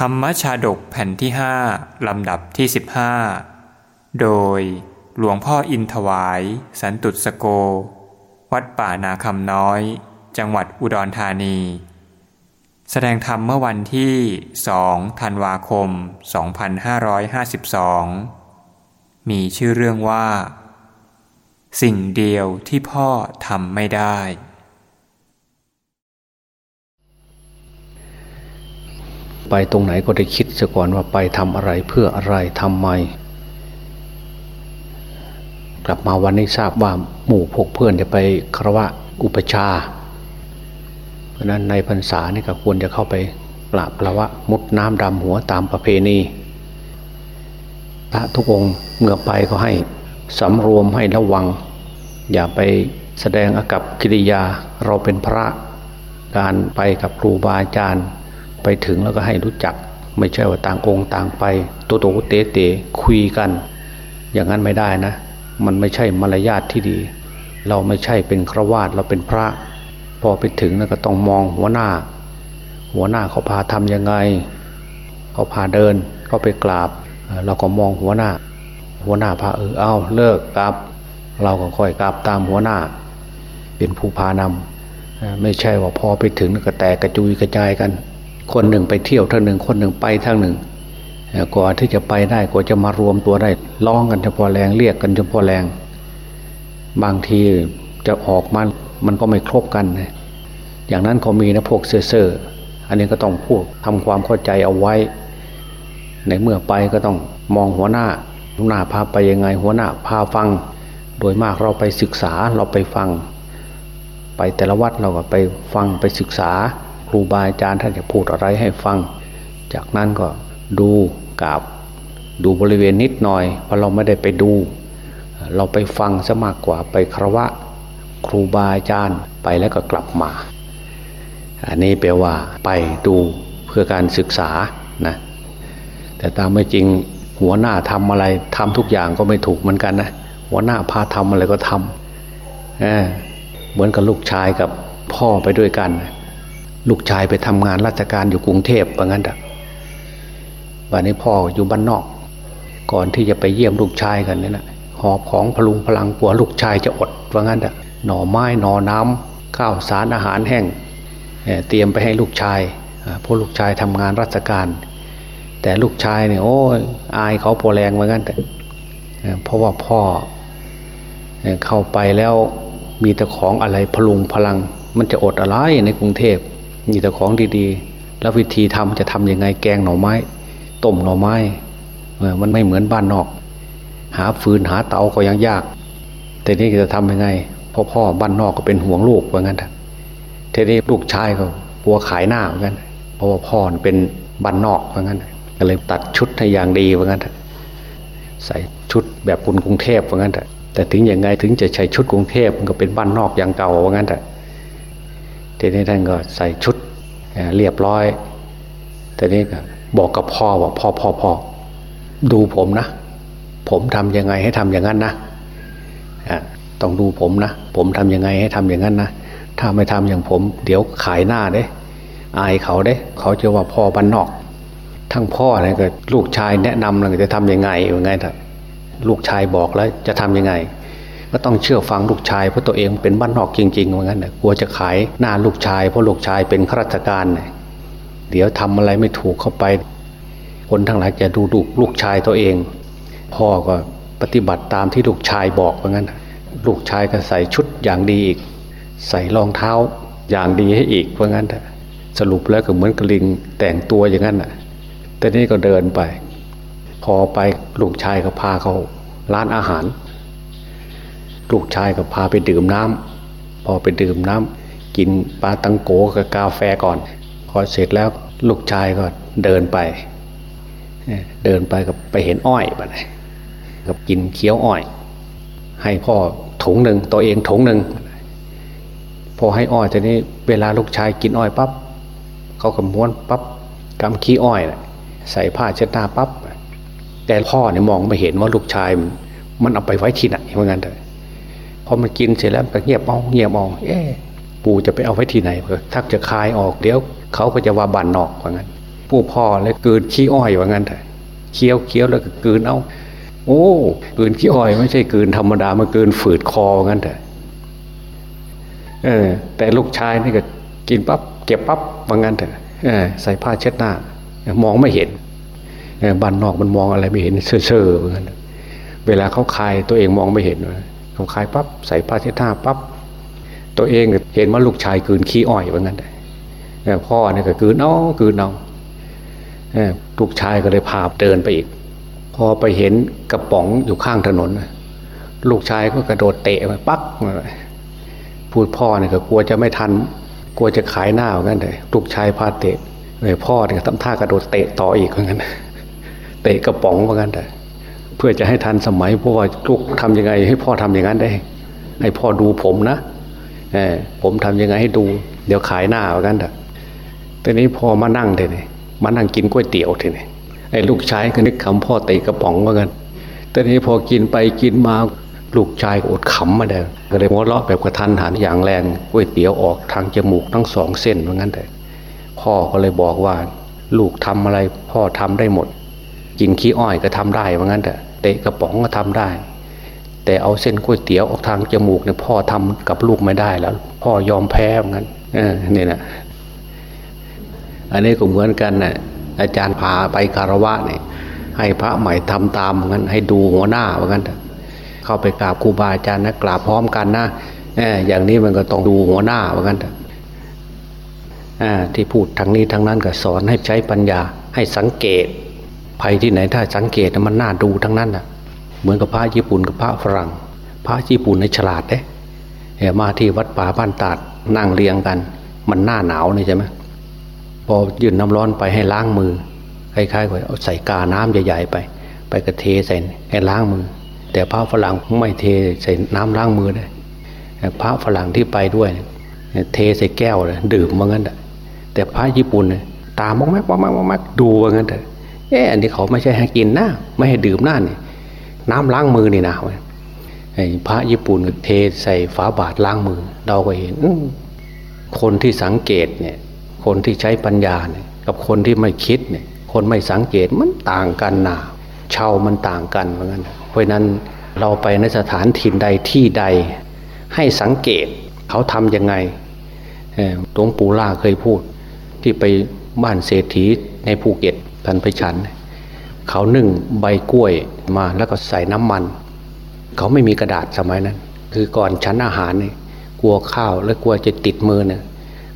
ธรรมชาดกแผ่นที่ห้าลำดับที่ 15 โดยหลวงพ่ออินถวาย สันตุสโก วัดป่านาคำน้อย จังหวัดอุดรธานี แสดงธรรมเมื่อวันที่สองธันวาคม 2552 มีชื่อเรื่องว่า สิ่งเดียวที่พ่อทำไม่ได้ ไปตรงไหนก็ได้คิดซะก่อนว่าไปทำอะไรเพื่ออะไรทำไม กลับมาวันนี้ทราบว่าหมู่พวกเพื่อนจะไปครวะอุปชา เพราะนั้นในพรรษานี่ก็ควรจะเข้าไปกราบครวะมุดน้ำดำหัวตามประเพณีพระทุกองค์เมื่อไปก็ให้สำรวมให้ระวัง อย่าไปแสดงอากับกิริยาเราเป็นพระการไปกับครูบาอาจารย์ ไปถึงแล้วก็ให้รู้จัก ไม่ใช่ว่าต่างองค์ต่างไปตัวโตเตเตคุยกัน อย่างนั้นไม่ได้นะ มันไม่ใช่มารยาทที่ดี เราไม่ใช่เป็นครวาดเราเป็นพระ พอไปถึงแล้วก็ต้องมองหัวหน้า หัวหน้าเขาพาทำยังไง เขาพาเดินเขาไปกราบ เราก็มองหัวหน้า หัวหน้าพาเออเอาเลิกกราบ เราก็ค่อยกราบตามหัวหน้า เป็นผู้พานำไม่ใช่ว่าพอไปถึงก็แตกกระจุยกระจายกัน คนหนึ่งไปเที่ยวทางหนึ่ง คนหนึ่งไปทางหนึ่งกว่าที่จะไปได้กว่าจะมารวมตัวได้ร้องกันเฉพาะแรงเรียกกันเฉพาะแรง บางทีจะออกมามันก็ไม่ครบกัน อย่างนั้นเขามีนะพวกเซ่ออันนี้ก็ต้องพูดทำความเข้าใจเอาไว้ ในเมื่อไปก็ต้องมองหัวหน้าหัวหน้าพาไปยังไง หัวหน้าพาฟัง โดยมากเราไปศึกษาเราไปฟัง ไปแต่ละวัดเราก็ไปฟังไปศึกษา ครูบาอาจารย์ท่านจะพูดอะไรให้ฟัง จากนั้นก็ดูกราบดูบริเวณนิดหน่อยเพราะเราไม่ได้ไปดู เราไปฟังซะมากกว่าไปครวะครูบาอาจารย์ไปแล้วก็กลับมา อันนี้แปลว่าไปดูเพื่อการศึกษานะแต่ตามไม่จริงหัวหน้าทำอะไรทำทุกอย่างก็ไม่ถูกเหมือนกันนะหัวหน้าพาทำอะไรก็ทำเเหมือนกับลูกชายกับพ่อไปด้วยกัน ลูกชายไปทำงานราชการอยู่กรุงเทพว่างั้นอะวันนี้พ่ออยู่บ้านนอก ก่อนที่จะไปเยี่ยมลูกชายกันนี่นะหอบของพลุงพลังกลัวลูกชายจะอดว่างั้นอะหน่อไม้หน่อน้ำข้าวสารอาหารแห้งเตรียมไปให้ลูกชายเพราะลูกชายทำงานราชการ แต่ลูกชายเนี่ยโอ้ยอายเขาพอแรงว่างั้นแต่เพราะว่าพ่อเข้าไปแล้วมีแต่ของอะไรพลุงพลัง มันจะอดอะไรในกรุงเทพ มีแต่ของดีๆ แล้ววิธีทำจะทํำยังไงแกงหน่อไม้ ต้มหน่อไม้มันไม่เหมือนบ้านนอก หาฟืนหาเตาก็ยังยาก แต่นี่จะทำยังไงพ่อพ่อบ้านนอกก็เป็นห่วงลูกว่างั้นทีนี้ลูกชายก็กลัวขายหน้าเหมือนกันเพราะว่าพ่อเป็นบ้านนอกว่างั้นก็เลยตัดชุดให้อย่างดีว่างั้นใส่ชุดแบบคุณกรุงเทพว่างั้นแต่ถึงยังไงถึงจะใช้ชุดกรุงเทพมันก็เป็นบ้านนอกอย่างเก่าว่างั้นแต่ ทีนี้ท่านก็ใส่ชุดเรียบร้อยทีนี้ก็บอกกับพ่อว่าพ่อพ่อพ่อดูผมนะ ผมทำยังไงให้ทำอย่างนั้นนะต้องดูผมนะ ผมทำยังไงให้ทำอย่างนั้นนะถ้าไม่ทำอย่างผม เดี๋ยวขายหน้าเด้ อายเขาเด้ เขาจะว่าพ่อบ้านนอก ทั้งพ่อเนี่ยก็ลูกชายแนะนำเลยจะทำยังไงยังไงถ้าลูกชายบอกแล้วจะทำยังไง ก็ต้องเชื่อฟังลูกชายเพราะตัวเองเป็นบ้านนอกจริงๆเหมือนกันกลัวจะขายหน้าลูกชาย เพราะลูกชายเป็นข้าราชการเน่ยเดี๋ยวทำอะไรไม่ถูกเข้าไป คนทั้งหลายจะดูดูลูกชายตัวเอง พ่อก็ปฏิบัติตามที่ลูกชายบอกเหมือนกันลูกชายก็ใส่ชุดอย่างดีอีก ใส่รองเท้าอย่างดีให้อีกเพราะงั้นสรุปแล้วก็เหมือนกระลิงแต่งตัวอย่างนั้นอะแต่นี่ก็เดินไป พอไปลูกชายก็พาเขาร้านอาหาร ลูกชายก็พาไปดื่มน้ำพอไปดื่มน้ำกินปลาตังโกกับกาแฟก่อน พอเสร็จแล้วลูกชายก็เดินไป เดินไปกับไปเห็นอ้อยไปกับกินเคี้ยวอ้อย ให้พ่อถุงหนึ่งตัวเองถุงหนึ่งพอให้อ้อยทีนี้เวลาลูกชายกินอ้อยปับ๊บเขาก็ม้วนปับ๊บกำขี้อ้อยใส่ผ้าเช็ดหน้าปับ๊บแต่พ่อเนี่ยมองไม่เห็นว่าลูกชาย มันเอาไปไว้ที่ไหนเหมือนกันเลย พอมันกินเสร็จแล้วก็เงียบมองเงียบมองเอ๊ปู่จะไปเอาไว้ที่ไหนเพื่อถ้าจะคายออกเดี๋ยวเขาก็จะว่าบันนอกว่างั้น ผู้พ่อเลยกืนขี้อ้อยว่างั้นเถอะเคี้ยวเคี้ยวแล้วก็กืนเอาโอ้กืนขี้อ้อยไม่ใช่กืนธรรมดามากืนฝืดคอว่างั้นเถอะเออ แต่ลูกชายนี่ก็กินปั๊บเก็บปั๊บว่างั้นเถอะใส่ผ้าเช็ดหน้ามองไม่เห็นบ้านนอกมันมองอะไรไม่เห็นเซ่อๆเหมือนกันเวลาเขาคายตัวเองมองไม่เห็น เขาคายปั๊บใส่ผ้าเช็ดหน้าปั๊บตัวเองเห็นว่าลูกชายกืนขี้อ้อยเหมือนกันพ่อเนี่ยก็กืนเอากืนเอาลูกชายก็เลยพาเดินไปอีก พอไปเห็นกระป๋องอยู่ข้างถนน ลูกชายก็กระโดดเตะไปปักพูดพ่อเนี่ยก็กลัวจะไม่ทัน กลัวจะขายหน้าเหมือนกันเลยลูกชายพาเตะเลยพ่อเนี่ยทำท่ากระโดดเตะต่ออีกเหมือนกันเตะกระป๋องเหมือนกันแต่ เพื่อจะให้ทันสมัยเพราะว่าลูกทำยังไง ให้พ่อทำอย่างนั้นได้ ให้พ่อดูผมนะเออผมทำยังไงให้ดู เดี๋ยวขายหน้าเหมือนกันแต่ตอนนี้พ่อมานั่งเถอะนี่มานั่งกินก๋วยเตี๋ยวเถอะนี่ไอ้ลูกชายก็นึกคำพ่อเตะกระป๋องเหมือนกันตอนนี้พอกินไปกินมาลูกชายอดขำมาเด้ก็เลยหัวเราะแบบกระทันหันอย่างแรงก๋วยเตี๋ยวออกทางจมูกทั้งสองเส้นเหมือนกันแต่พ่อก็เลยบอกว่า ลูกทำอะไรพ่อทำได้หมด กินขี้อ้อยก็ทำได้เหมือนกันแต่ เตะกระป๋องก็ทำได้ แต่เอาเส้นก๋วยเตี๋ยวออกทางจมูกเนี่ยพ่อทำกับลูกไม่ได้แล้ว พ่อยอมแพ้เหมือนกันเออนี่นะอันนี้ก็เหมือนกันนะ่ะอาจารย์พาไปคารวะเนี่ยให้พระใหม่ทำตามเหมือนกันให้ดูหัวหน้าเหมือนกันเข้าไปกราบครูบาอาจารย์นะกราบพร้อมกันนะอย่างนี้มันก็ต้องดูหัวหน้าเหมือนกันที่พูดทางนี้ทางนั้นก็สอนให้ใช้ปัญญาให้สังเกต ภัยที่ไหนถ้าสังเกตมันน่าดูทั้งนั้นอะเหมือนกับพระญี่ปุ่นกับพระฝรั่ง พระญี่ปุ่นในฉลาดเด้มาที่วัดป่าบ้านตาดนั่งเรียงกัน มันหน้าหนาวนี่ใช่ไหมพอยื่นน้ำร้อนไปให้ล้างมือคล้ายๆกับเอาใส่กาน้ำใหญ่ๆไป ไปกระเทใส่ให้ล้างมือ แต่พระฝรั่งไม่เทใส่น้ำล้างมือได้พระฝรั่งที่ไปด้วยเทใส่แก้วเลยดื่มว่างั้นแต่พระญี่ปุ่นตามมองแมกมองแมกมองแมกดูว่างั้นแต่ เอออันนี้เขาไม่ใช่ให้กินนะไม่ให้ดื่มนั่นนี่น้ำล้างมือนี่นะพระญี่ปุ่นเทใส่ฝาบาทล้างมือ เราก็เห็นคนที่สังเกตเนี่ย คนที่ใช้ปัญญาเนี่ย กับคนที่ไม่คิดเนี่ย คนไม่สังเกตมันต่างกันนาเช่ามันต่างกันเหมือนกันเพราะนั้นเราไปในสถานถิ่นใดที่ใด ให้สังเกตเขาทำยังไงหลวงปู่ล่าเคยพูด ที่ไปบ้านเศรษฐีในภูเก็ต พันไปฉัน เขานึ่งใบกล้วยมาแล้วก็ใส่น้ำมัน เขาไม่มีกระดาษสมัยนั้น คือก่อนชั้นอาหารเนี่ยกลัวข้าวและกลัวจะติดมือเนี่ย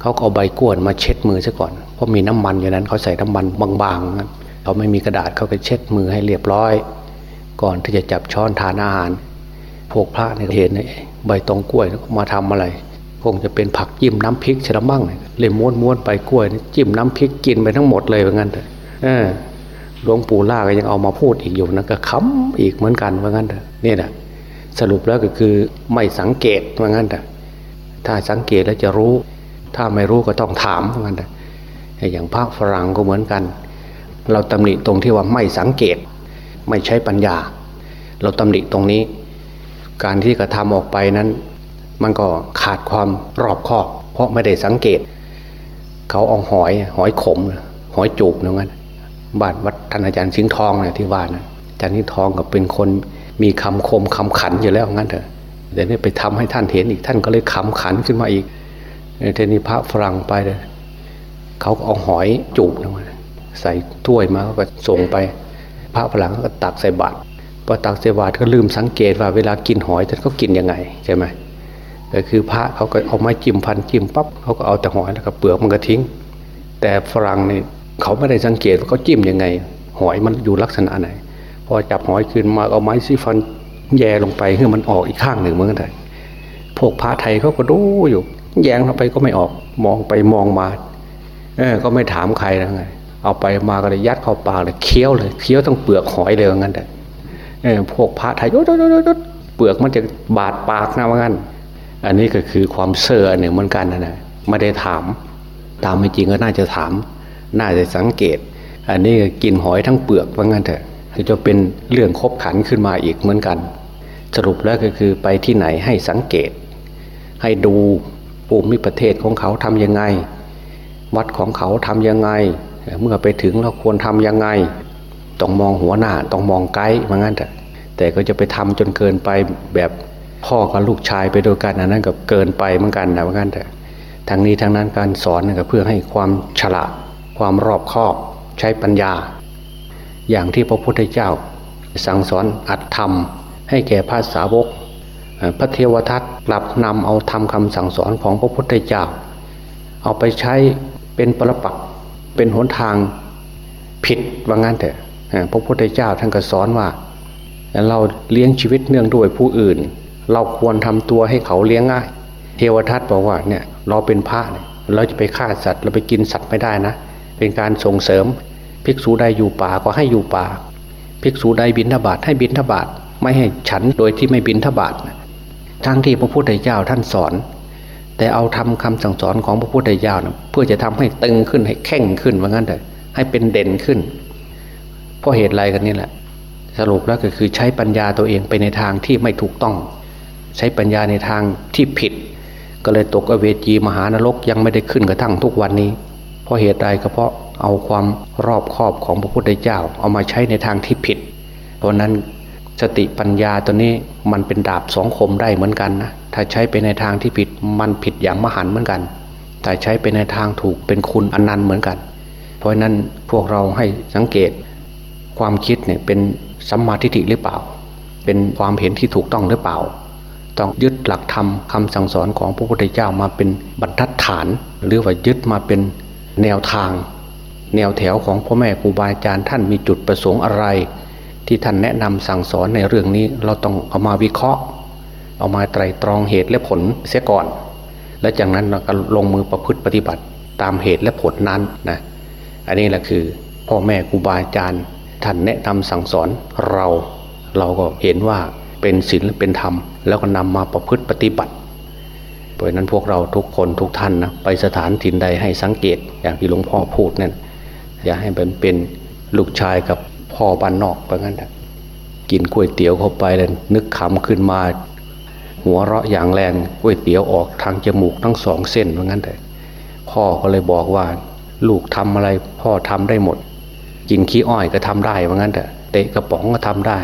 เขาเอาใบกล้วยมาเช็ดมือซะก่อนเพราะมีน้ำมันอยู่นั้น เขาใส่น้ำมันบางๆนั้นเขาไม่มีกระดาษเขาไปเช็ดมือให้เรียบร้อย ก่อนที่จะจับช้อนทานอาหาร พวกพระเนี่ยเห็นใบตองกล้วยมาทำอะไรคงจะเป็นผักจิ้มน้ำพริกชะมั่งเลยม้วนม้วนไปกล้วยจิ้มน้ำพริกกินไปทั้งหมดเลยเหมือนกันเอ อหลวงปู่ล่าก็ยังเอามาพูดอีกอยู่นะก็ค้ำอีกเหมือนกันเหมือนกันนี่แหละสรุปแล้วก็คือไม่สังเกตเหมือนกันถ้าสังเกตแล้วจะรู้ ถ้าไม่รู้ก็ต้องถามเหมือนกันอย่างพระฝรั่งก็เหมือนกัน เราตำหนิตรงที่ว่าไม่สังเกต ไม่ใช้ปัญญา เราตำหนิตรงนี้ การที่กระทำออกไปนั้น มันก็ขาดความรอบคอบ เพราะไม่ได้สังเกต เขาเอาหอยหอยขม หอยจูบนั่น บ้าทวัดท่านอาจารย์สิงห์ทองเนี่ยที่ว่านะอาจารย์สิงห์ทองก็เป็นคนมีคำคมคำขันอยู่แล้วงั้นเถอะเดี๋ยวนี้ไปทำให้ท่านเห็นอีกท่านก็เลยคำขันขึ้นมาอีกเทนี้พระฝรั่งไปเลยเขาก็เอาหอยจูบมาใส่ถ้วยมาก็ส่งไป พระฝรั่งก็ตักใส่บาตรพอตักใส่บาตรก็ลืมสังเกตว่าเวลากินหอยท่านเขากินยังไงใช่ไหมก็คือพระเขาก็เอาไม้จิ้มพันจิ้มปั๊บเขาก็เอาแต่หอยแล้วก็เปลือกมันก็ทิ้ง แต่ฝรั่งนี่ เขาไม่ได้สังเกตว่าเขาจิ้มยังไง หอยมันอยู่ลักษณะไหน พอจับหอยขึ้นมาเอาไม้ซีฟันแย่ลงไปเพื่อมันออกอีกข้างหนึ่งเหมือนกันพวกพระไทยเขาก็ดูอยู่ แยงเข้าไปก็ไม่ออก มองไปมองมา เออ ก็ไม่ถามใครนะไง เอาไปมาก็เลยยัดเข้าปากเลยเคี้ยวเลยเคี้ยวต้องเปลือกหอยเลยงั้นแต่เออ พวกพระไทยยดยดเปลือกมันจะบาดปากนะว่างั้น อันนี้ก็คือความเสื่อหนึ่งเหมือนกันนะนะไม่ได้ถาม ตามไม่จริงก็น่าจะถาม น่าจะสังเกต อันนี้กินหอยทั้งเปลือกว่างั้นเถอะจะเป็นเรื่องคบขันขึ้นมาอีกเหมือนกัน สรุปแล้วก็คือไปที่ไหนให้สังเกต ให้ดูภูมิประเทศของเขาทำยังไง วัดของเขาทำยังไง เมื่อไปถึงเราควรทำยังไง ต้องมองหัวหน้าต้องมองไกด์มางั้นแต่แต่ก็จะไปทำจนเกินไปแบบพ่อกับลูกชายไปด้วยกันอันนั้นก็เกินไปเหมือนกันนะเหมือนกันแต่ทางนี้ทางนั้นการสอนก็เพื่อให้ความฉลาด ความรอบคอบใช้ปัญญา อย่างที่พระพุทธเจ้า สั่งสอนอัดธรรม ให้แก่พระสาวก พระเทวทัตกลับนำเอาทำคำสั่งสอนของพระพุทธเจ้า เอาไปใช้เป็นปรปักเป็นหนทางผิดว่างั้นแต่พระพุทธเจ้าท่านก็สอนว่า เราเลี้ยงชีวิตเนื่องด้วยผู้อื่น เราควรทำตัวให้เขาเลี้ยงง่าย เทวทัตบอกว่าเนี่ยเราเป็นพระเราจะไปฆ่าสัตว์เราไปกินสัตว์ไม่ได้นะ เป็นการส่งเสริม ภิกษุใดอยู่ป่าก็ให้อยู่ป่า ภิกษุใดบินทบาทให้บินทบาทไม่ให้ฉันโดยที่ไม่บินทบาททั้งที่พระพุทธเจ้าท่านสอน แต่เอาทำคำสั่งสอนของพระพุทธเจ้านะเพื่อจะทำให้ตึงขึ้นให้แข็งขึ้นว่างั้นเถอะให้เป็นเด่นขึ้น เพราะเหตุไรกันนี่แหละ สรุปแล้วก็คือใช้ปัญญาตัวเองไปในทางที่ไม่ถูกต้อง ใช้ปัญญาในทางที่ผิด ก็เลยตกอเวจีมหานรกยังไม่ได้ขึ้นกระทั่งทุกวันนี้ เพราะเหตุใดก็เพราะเอาความรอบคอบของพระพุทธเจ้า เอามาใช้ในทางที่ผิด เพราะนั้นสติปัญญาตัวนี้มันเป็นดาบสองคมได้เหมือนกันนะถ้าใช้ไปในทางที่ผิดมันผิดอย่างมหันเหมือนกัน แต่ใช้ไปในทางถูกเป็นคุณอนันต์เหมือนกัน เพราะนั้นพวกเราให้สังเกตความคิดเนี่ยเป็นสัมมาทิฏฐิหรือเปล่า เป็นความเห็นที่ถูกต้องหรือเปล่า ต้องยึดหลักธรรมคาสั่งสอนของพระพุทธเจ้ามาเป็นบรรทัดฐาน หรือว่ายึดมาเป็น แนวทาง แนวแถวของพ่อแม่ครูบาอาจารย์ท่านมีจุดประสงค์อะไร ที่ท่านแนะนำสั่งสอนในเรื่องนี้ เราต้องเอามาวิเคราะห์ เอามาไตรตรองเหตุและผลเสียก่อน และจากนั้นเราก็ลงมือประพฤติปฏิบัติตามเหตุและผลนั้นนะอันนี้แหละคือพ่อแม่ครูบาอาจารย์ท่านแนะนำสั่งสอนเรา เราก็เห็นว่าเป็นศีลเป็นธรรม แล้วก็นำมาประพฤติปฏิบัติ เพราะนั้นพวกเราทุกคนทุกท่านนะไปสถานถิ่นใดให้สังเกตอย่างที่หลวงพ่อพูดนั่นอย่าให้เป็นเป็นลูกชายกับพ่อบ้านนอกเพราะงั้นกินก๋วยเตี๋ยวเข้าไปแล้วนึกขำขึ้นมา หัวเราะอย่างแรงก๋วยเตี๋ยวออกทางจมูกทั้งสองเส้นเพราะงั้นแต่พ่อก็เลยบอกว่า ลูกทำอะไรพ่อทำได้หมด กินขี้อ้อยก็ทำได้เพราะงั้นแต่เตะกระป๋องก็ทำได้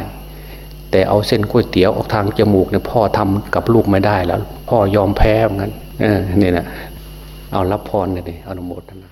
แต่เอาเส้นก๋วยเตี๋ยวออกทางจมูกเนี่ยพ่อทำกับลูกไม่ได้แล้ว พ่อยอมแพ้เหมือนกันเนี่แหละเอารับพรเลยดิอนุโมทนา